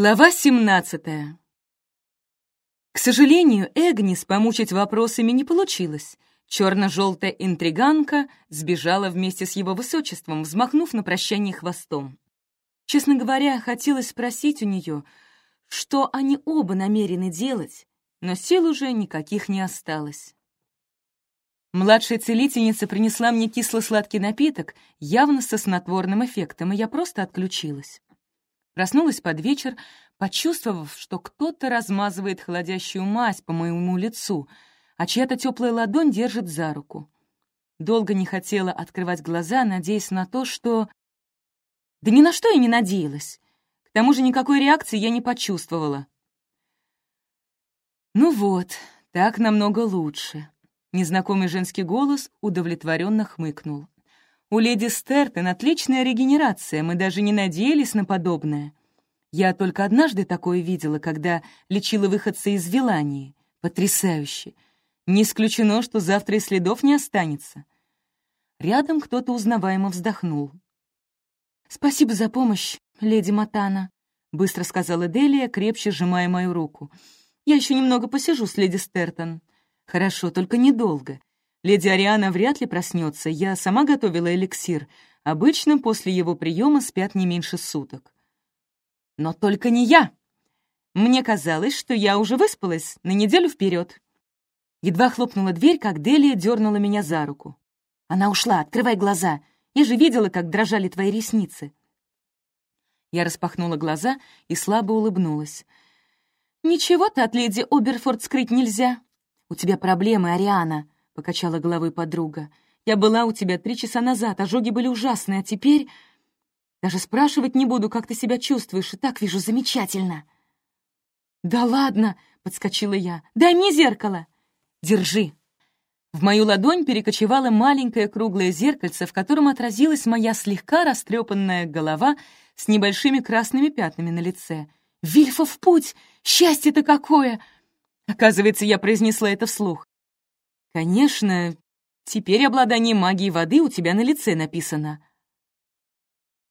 Глава 17 К сожалению, Эгнис помучить вопросами не получилось. Черно-желтая интриганка сбежала вместе с его высочеством, взмахнув на прощание хвостом. Честно говоря, хотелось спросить у нее, что они оба намерены делать, но сил уже никаких не осталось. Младшая целительница принесла мне кисло-сладкий напиток, явно со снотворным эффектом, и я просто отключилась. Проснулась под вечер, почувствовав, что кто-то размазывает холодящую мазь по моему лицу, а чья-то теплая ладонь держит за руку. Долго не хотела открывать глаза, надеясь на то, что... Да ни на что я не надеялась. К тому же никакой реакции я не почувствовала. Ну вот, так намного лучше. Незнакомый женский голос удовлетворенно хмыкнул. У леди Стертон отличная регенерация, мы даже не надеялись на подобное. Я только однажды такое видела, когда лечила выходца из Вилании. Потрясающе! Не исключено, что завтра и следов не останется. Рядом кто-то узнаваемо вздохнул. «Спасибо за помощь, леди Матана», — быстро сказала Делия, крепче сжимая мою руку. «Я еще немного посижу с леди Стертон». «Хорошо, только недолго. Леди Ариана вряд ли проснется. Я сама готовила эликсир. Обычно после его приема спят не меньше суток. Но только не я. Мне казалось, что я уже выспалась на неделю вперед. Едва хлопнула дверь, как Делия дернула меня за руку. Она ушла, открывай глаза. Я же видела, как дрожали твои ресницы. Я распахнула глаза и слабо улыбнулась. «Ничего-то от леди Оберфорд скрыть нельзя. У тебя проблемы, Ариана покачала головой подруга. «Я была у тебя три часа назад, ожоги были ужасные, а теперь...» «Даже спрашивать не буду, как ты себя чувствуешь, и так вижу замечательно». «Да ладно!» — подскочила я. «Дай мне зеркало!» «Держи!» В мою ладонь перекочевало маленькое круглое зеркальце, в котором отразилась моя слегка растрепанная голова с небольшими красными пятнами на лице. «Вильфа в путь! Счастье-то какое!» Оказывается, я произнесла это вслух. Конечно, теперь обладание магией воды у тебя на лице написано.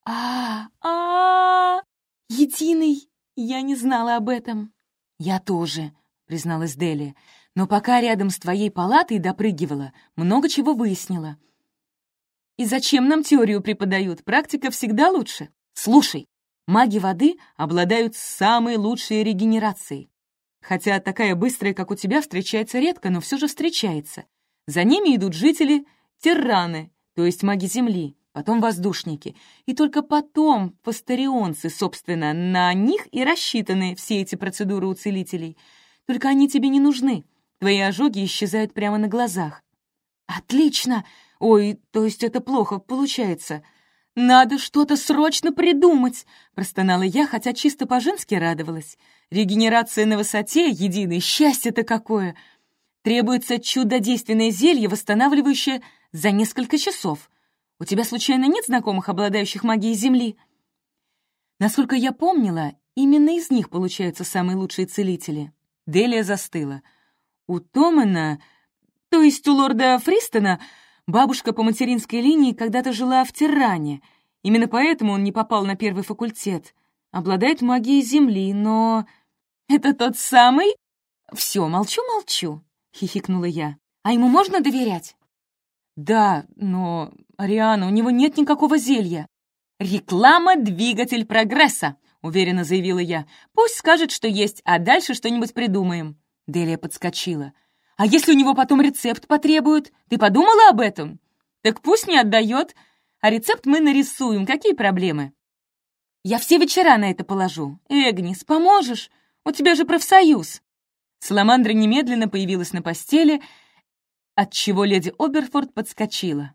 А, а, единый, я не знала об этом. Я тоже, призналась Дели, но пока рядом с твоей палатой допрыгивала, много чего выяснила. И зачем нам теорию преподают? Практика всегда лучше. Слушай, маги воды обладают самой лучшей регенерацией. Хотя такая быстрая, как у тебя, встречается редко, но все же встречается. За ними идут жители Терраны, то есть маги Земли, потом воздушники, и только потом пастерионцы, собственно, на них и рассчитаны все эти процедуры у целителей. Только они тебе не нужны. Твои ожоги исчезают прямо на глазах. Отлично! Ой, то есть это плохо получается. «Надо что-то срочно придумать!» — простонала я, хотя чисто по-женски радовалась. «Регенерация на высоте — единое счастье-то какое! Требуется чудодейственное зелье, восстанавливающее за несколько часов. У тебя, случайно, нет знакомых, обладающих магией Земли?» Насколько я помнила, именно из них получаются самые лучшие целители. Делия застыла. У Томана, то есть у лорда Фристона, Бабушка по материнской линии когда-то жила в Тиране. Именно поэтому он не попал на первый факультет. Обладает магией Земли, но... «Это тот самый?» «Все, молчу-молчу», — хихикнула я. «А ему можно доверять?» «Да, но, Ариана, у него нет никакого зелья». «Реклама — двигатель прогресса», — уверенно заявила я. «Пусть скажет, что есть, а дальше что-нибудь придумаем». Делия подскочила. А если у него потом рецепт потребуют? Ты подумала об этом? Так пусть не отдает, а рецепт мы нарисуем. Какие проблемы? Я все вечера на это положу. Эгнис, поможешь? У тебя же профсоюз. Саламандра немедленно появилась на постели, отчего леди Оберфорд подскочила.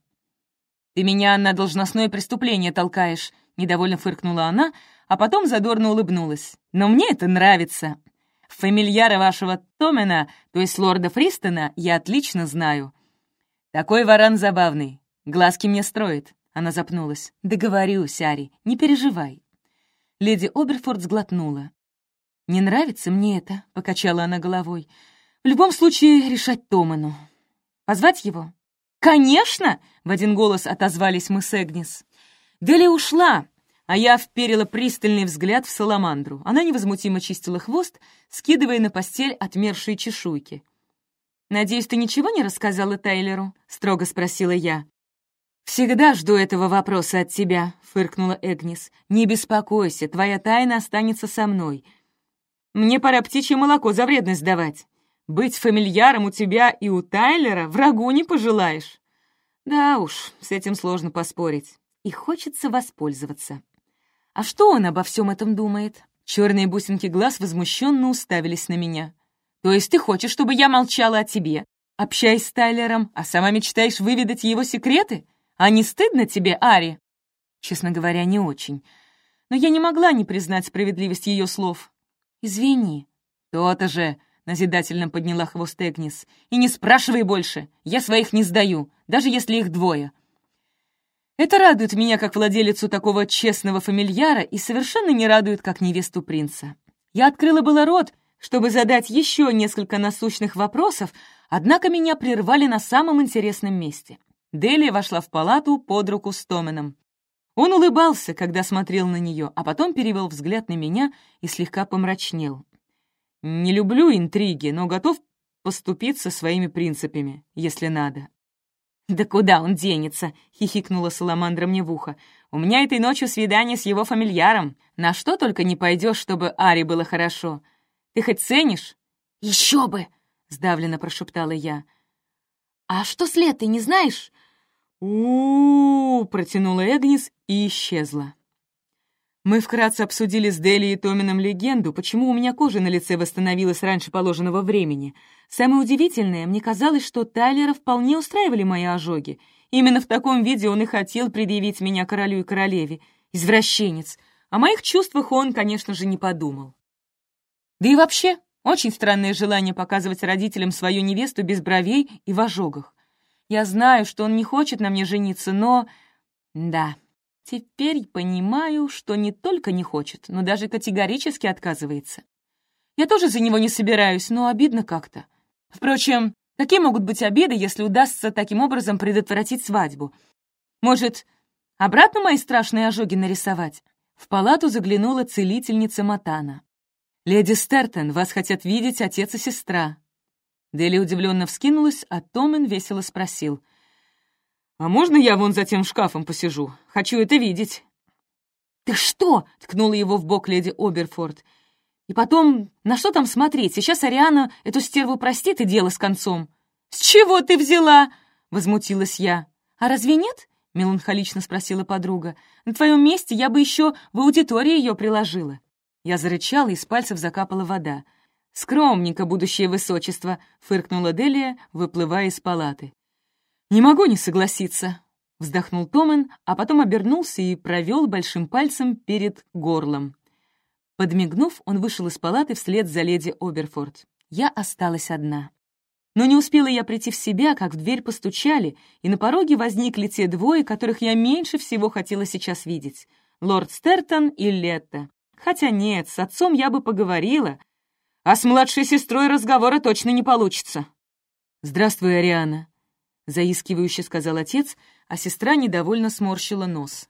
«Ты меня на должностное преступление толкаешь», — недовольно фыркнула она, а потом задорно улыбнулась. «Но мне это нравится. Фамильяра вашего Томена, то есть лорда Фристона, я отлично знаю. Такой варан забавный. Глазки мне строит. Она запнулась. «Договорюсь, Ари, не переживай». Леди Оберфорд сглотнула. «Не нравится мне это», — покачала она головой. «В любом случае решать Томану. Позвать его?» «Конечно!» — в один голос отозвались мы с Эгнис. Дели ушла, а я вперила пристальный взгляд в саламандру. Она невозмутимо чистила хвост, скидывая на постель отмершие чешуйки. «Надеюсь, ты ничего не рассказала Тайлеру?» — строго спросила я. «Всегда жду этого вопроса от тебя», — фыркнула Эгнис. «Не беспокойся, твоя тайна останется со мной. Мне пора птичье молоко за вредность давать. Быть фамильяром у тебя и у Тайлера врагу не пожелаешь». Да уж, с этим сложно поспорить. И хочется воспользоваться. А что он обо всем этом думает? Черные бусинки глаз возмущенно уставились на меня. То есть ты хочешь, чтобы я молчала о тебе, общаясь с Тайлером, а сама мечтаешь выведать его секреты? А не стыдно тебе, Ари? Честно говоря, не очень. Но я не могла не признать справедливость ее слов. Извини. То-то же, назидательно подняла хвост Эгнис. И не спрашивай больше, я своих не сдаю, даже если их двое. Это радует меня как владелицу такого честного фамильяра и совершенно не радует как невесту принца. Я открыла было рот, чтобы задать еще несколько насущных вопросов, однако меня прервали на самом интересном месте. Делия вошла в палату под руку с Томеном. Он улыбался, когда смотрел на нее, а потом перевел взгляд на меня и слегка помрачнел. «Не люблю интриги, но готов поступиться своими принципами, если надо». «Да куда он денется?» — хихикнула Саламандра мне в ухо. «У меня этой ночью свидание с его фамильяром. На что только не пойдешь, чтобы Ари было хорошо. Ты хоть ценишь?» «Еще бы!» — сдавленно прошептала я. «А что с Летой, не знаешь?» у, -у, -у протянула Эгнис и исчезла. Мы вкратце обсудили с Дели и Томином легенду, почему у меня кожа на лице восстановилась раньше положенного времени. Самое удивительное, мне казалось, что Тайлера вполне устраивали мои ожоги. Именно в таком виде он и хотел предъявить меня королю и королеве. Извращенец. О моих чувствах он, конечно же, не подумал. Да и вообще, очень странное желание показывать родителям свою невесту без бровей и в ожогах. Я знаю, что он не хочет на мне жениться, но... Да, Теперь понимаю, что не только не хочет, но даже категорически отказывается. Я тоже за него не собираюсь, но обидно как-то. Впрочем, какие могут быть обиды, если удастся таким образом предотвратить свадьбу? Может, обратно мои страшные ожоги нарисовать? В палату заглянула целительница Матана. «Леди Стертон, вас хотят видеть отец и сестра». Дели удивленно вскинулась, а Томин весело спросил. «А можно я вон за тем шкафом посижу? Хочу это видеть». «Ты что?» — ткнула его в бок леди Оберфорд. «И потом, на что там смотреть? Сейчас Ариана эту стерву простит и дело с концом». «С чего ты взяла?» — возмутилась я. «А разве нет?» — меланхолично спросила подруга. «На твоем месте я бы еще в аудитории ее приложила». Я зарычала, и с пальцев закапала вода. «Скромненько, будущее высочество!» — фыркнула Делия, выплывая из палаты. «Не могу не согласиться», — вздохнул Томен, а потом обернулся и провел большим пальцем перед горлом. Подмигнув, он вышел из палаты вслед за леди Оберфорд. Я осталась одна. Но не успела я прийти в себя, как в дверь постучали, и на пороге возникли те двое, которых я меньше всего хотела сейчас видеть — лорд Стертон и Летта. Хотя нет, с отцом я бы поговорила, а с младшей сестрой разговора точно не получится. «Здравствуй, Ариана», — заискивающе сказал отец, а сестра недовольно сморщила нос.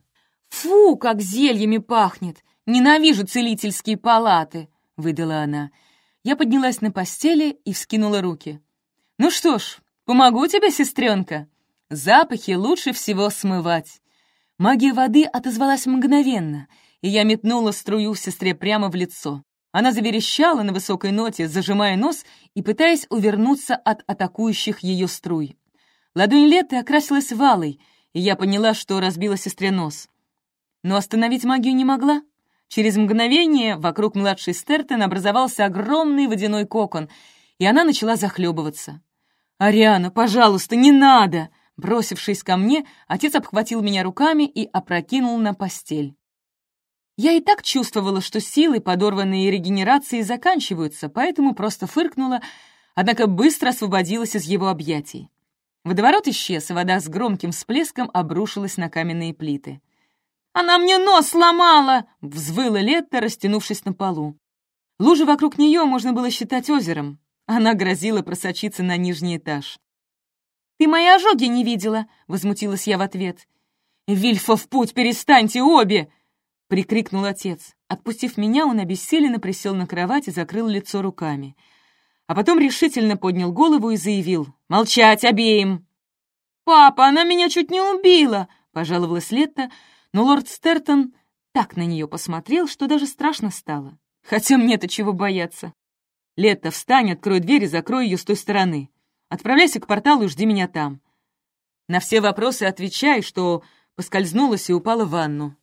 «Фу, как зельями пахнет! Ненавижу целительские палаты!» — выдала она. Я поднялась на постели и вскинула руки. «Ну что ж, помогу тебе, сестренка. Запахи лучше всего смывать». Магия воды отозвалась мгновенно, и я метнула струю сестре прямо в лицо. Она заверещала на высокой ноте, зажимая нос и пытаясь увернуться от атакующих ее струй. Ладонь Леты окрасилась валой, и я поняла, что разбила сестре нос. Но остановить магию не могла. Через мгновение вокруг младшей Стертон образовался огромный водяной кокон, и она начала захлебываться. «Ариана, пожалуйста, не надо!» Бросившись ко мне, отец обхватил меня руками и опрокинул на постель. Я и так чувствовала, что силы, подорванные регенерацией, заканчиваются, поэтому просто фыркнула, однако быстро освободилась из его объятий. Водоворот исчез, и вода с громким всплеском обрушилась на каменные плиты. «Она мне нос сломала!» — взвыла Летта, растянувшись на полу. Лужи вокруг нее можно было считать озером. Она грозила просочиться на нижний этаж. «Ты мои ожоги не видела!» — возмутилась я в ответ. «Вильфа в путь, перестаньте обе!» прикрикнул отец. Отпустив меня, он обессиленно присел на кровать и закрыл лицо руками. А потом решительно поднял голову и заявил «Молчать обеим!» «Папа, она меня чуть не убила!» — пожаловалась Летта, но лорд Стертон так на нее посмотрел, что даже страшно стало. Хотя мне-то чего бояться. Летта, встань, открой дверь и закрой ее с той стороны. Отправляйся к порталу и жди меня там. На все вопросы отвечай, что поскользнулась и упала в ванну.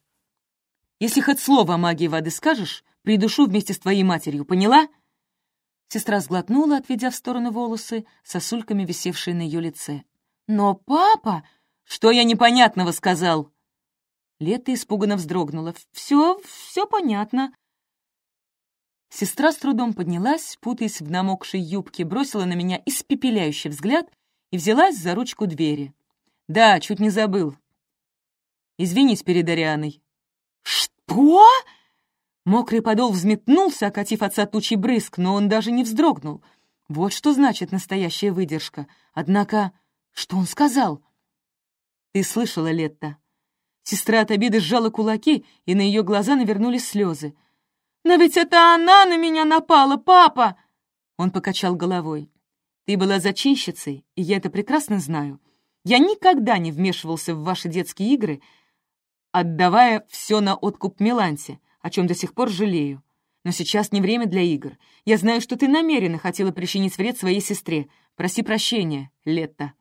Если хоть слово о магии воды скажешь, придушу вместе с твоей матерью, поняла?» Сестра сглотнула, отведя в сторону волосы, сосульками висевшие на ее лице. «Но папа...» «Что я непонятного сказал?» Лето испуганно вздрогнула. «Все, все понятно». Сестра с трудом поднялась, путаясь в намокшей юбке, бросила на меня испепеляющий взгляд и взялась за ручку двери. «Да, чуть не забыл. Извинись перед Арианой». «Что?» Мокрый подол взметнулся, окатив отца тучий брызг, но он даже не вздрогнул. Вот что значит настоящая выдержка. Однако, что он сказал? «Ты слышала, Летта?» Сестра от обиды сжала кулаки, и на ее глаза навернулись слезы. «Но ведь это она на меня напала, папа!» Он покачал головой. «Ты была зачинщицей, и я это прекрасно знаю. Я никогда не вмешивался в ваши детские игры, отдавая все на откуп Миланте, о чем до сих пор жалею. Но сейчас не время для игр. Я знаю, что ты намеренно хотела причинить вред своей сестре. Проси прощения, Летта».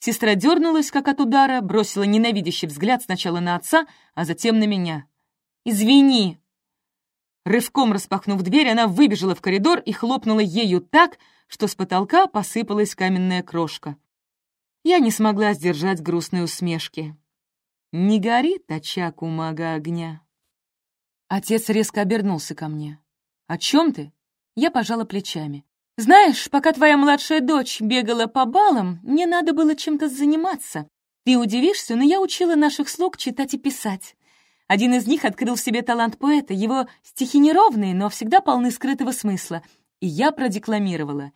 Сестра дернулась, как от удара, бросила ненавидящий взгляд сначала на отца, а затем на меня. «Извини!» Рывком распахнув дверь, она выбежала в коридор и хлопнула ею так, что с потолка посыпалась каменная крошка. Я не смогла сдержать грустной усмешки. Не горит очаг у мага огня. Отец резко обернулся ко мне. «О чем ты?» Я пожала плечами. «Знаешь, пока твоя младшая дочь бегала по балам, мне надо было чем-то заниматься. Ты удивишься, но я учила наших слуг читать и писать. Один из них открыл в себе талант поэта, его стихи неровные, но всегда полны скрытого смысла. И я продекламировала.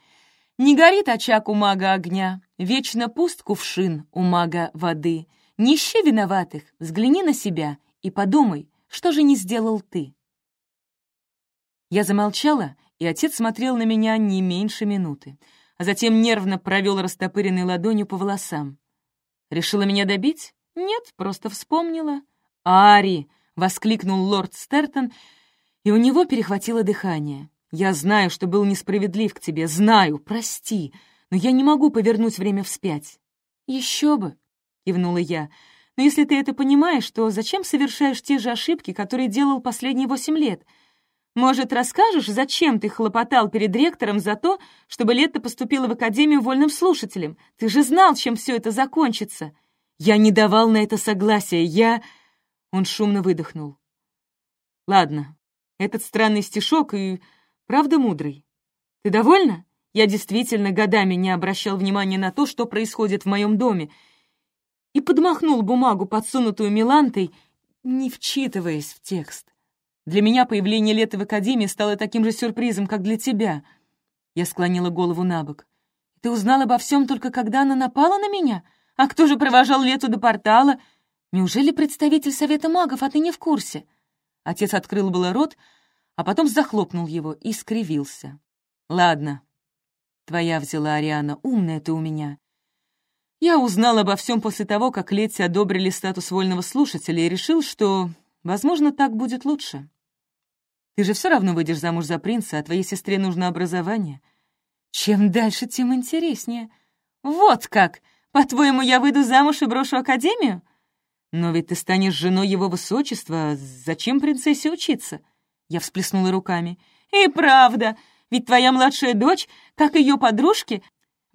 «Не горит очаг у мага огня, вечно пуст кувшин у мага воды. Не виноватых, взгляни на себя и подумай, что же не сделал ты». Я замолчала, и отец смотрел на меня не меньше минуты, а затем нервно провел растопыренной ладонью по волосам. Решила меня добить? Нет, просто вспомнила. «Ари!» — воскликнул лорд Стертон, и у него перехватило дыхание. «Я знаю, что был несправедлив к тебе, знаю, прости, но я не могу повернуть время вспять». «Еще бы!» — кивнула я. «Но если ты это понимаешь, то зачем совершаешь те же ошибки, которые делал последние восемь лет?» Может, расскажешь, зачем ты хлопотал перед ректором за то, чтобы Летта поступила в Академию вольным слушателем? Ты же знал, чем все это закончится. Я не давал на это согласия, я...» Он шумно выдохнул. «Ладно, этот странный стишок и правда мудрый. Ты довольна? Я действительно годами не обращал внимания на то, что происходит в моем доме, и подмахнул бумагу, подсунутую Милантой, не вчитываясь в текст. Для меня появление Лета в Академии стало таким же сюрпризом, как для тебя. Я склонила голову на бок. Ты узнал обо всем только когда она напала на меня? А кто же провожал Лету до портала? Неужели представитель Совета магов, а ты не в курсе?» Отец открыл было рот, а потом захлопнул его и скривился. «Ладно, твоя взяла Ариана, умная ты у меня. Я узнал обо всем после того, как Летти одобрили статус вольного слушателя и решил, что, возможно, так будет лучше. Ты же все равно выйдешь замуж за принца, а твоей сестре нужно образование. Чем дальше, тем интереснее. Вот как! По-твоему, я выйду замуж и брошу академию? Но ведь ты станешь женой его высочества. Зачем принцессе учиться? Я всплеснула руками. И правда, ведь твоя младшая дочь, как ее подружки,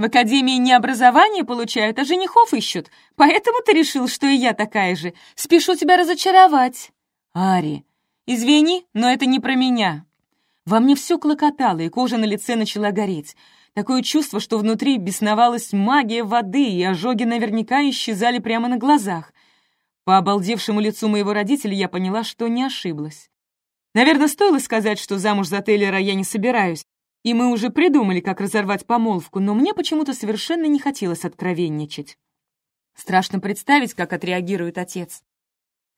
в академии не образование получают, а женихов ищут. Поэтому ты решил, что и я такая же. Спешу тебя разочаровать. Ари, «Извини, но это не про меня». Во мне все клокотало, и кожа на лице начала гореть. Такое чувство, что внутри бесновалась магия воды, и ожоги наверняка исчезали прямо на глазах. По обалдевшему лицу моего родителя я поняла, что не ошиблась. Наверное, стоило сказать, что замуж за Тейлера я не собираюсь, и мы уже придумали, как разорвать помолвку, но мне почему-то совершенно не хотелось откровенничать. Страшно представить, как отреагирует отец.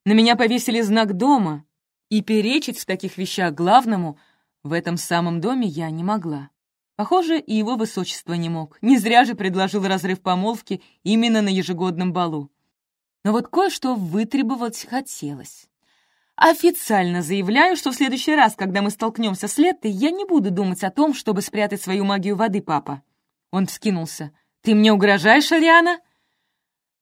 На меня повесили знак дома, И перечить в таких вещах главному в этом самом доме я не могла. Похоже, и его высочество не мог. Не зря же предложил разрыв помолвки именно на ежегодном балу. Но вот кое-что вытребовать хотелось. Официально заявляю, что в следующий раз, когда мы столкнемся с Леттой, я не буду думать о том, чтобы спрятать свою магию воды, папа. Он вскинулся. «Ты мне угрожаешь, Ариана?»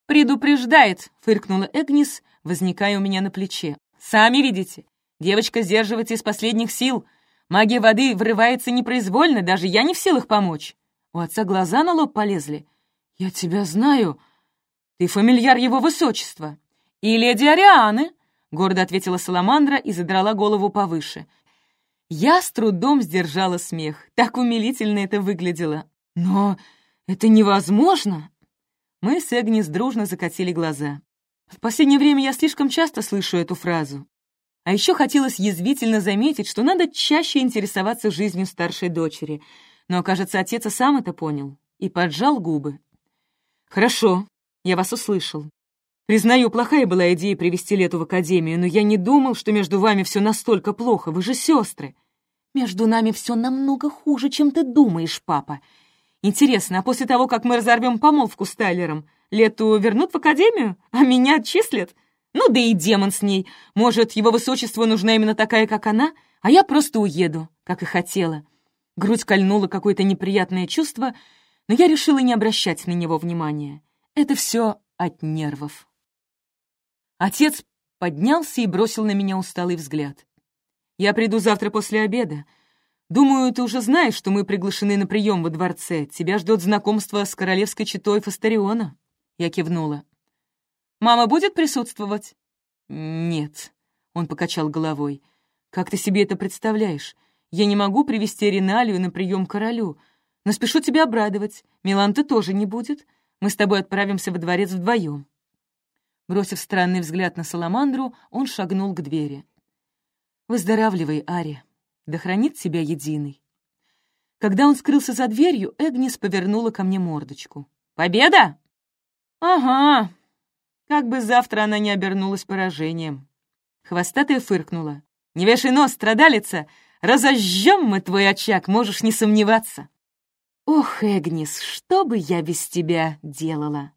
«Предупреждает», — фыркнула Эгнис, возникая у меня на плече. «Сами видите, девочка сдерживается из последних сил. Магия воды врывается непроизвольно, даже я не в силах помочь». У отца глаза на лоб полезли. «Я тебя знаю. Ты фамильяр его высочества». «И леди Арианы», — гордо ответила Саламандра и задрала голову повыше. Я с трудом сдержала смех. Так умилительно это выглядело. «Но это невозможно!» Мы с Эгнис дружно закатили глаза. В последнее время я слишком часто слышу эту фразу. А еще хотелось язвительно заметить, что надо чаще интересоваться жизнью старшей дочери. Но, кажется, отец и сам это понял и поджал губы. «Хорошо, я вас услышал. Признаю, плохая была идея привести Лету в академию, но я не думал, что между вами все настолько плохо, вы же сестры. Между нами все намного хуже, чем ты думаешь, папа. Интересно, а после того, как мы разорвем помолвку с Тайлером, Лету вернут в академию, а меня отчислят? Ну да и демон с ней. Может, его высочеству нужна именно такая, как она, а я просто уеду, как и хотела. Грудь кольнула какое-то неприятное чувство, но я решила не обращать на него внимания. Это все от нервов. Отец поднялся и бросил на меня усталый взгляд. «Я приду завтра после обеда. Думаю, ты уже знаешь, что мы приглашены на прием во дворце. Тебя ждет знакомство с королевской четой Фастариона». Я кивнула. «Мама будет присутствовать?» «Нет», — он покачал головой. «Как ты себе это представляешь? Я не могу привести Риналию на прием королю, но спешу тебя обрадовать. Миланты тоже не будет. Мы с тобой отправимся во дворец вдвоем». Бросив странный взгляд на Саламандру, он шагнул к двери. «Выздоравливай, Ари. Да хранит тебя единый». Когда он скрылся за дверью, Эгнис повернула ко мне мордочку. «Победа?» «Ага». Как бы завтра она не обернулась поражением. Хвостатая фыркнула. «Не вешай нос, страдалица! Разожжем мы твой очаг, можешь не сомневаться!» «Ох, Эгнис, что бы я без тебя делала?»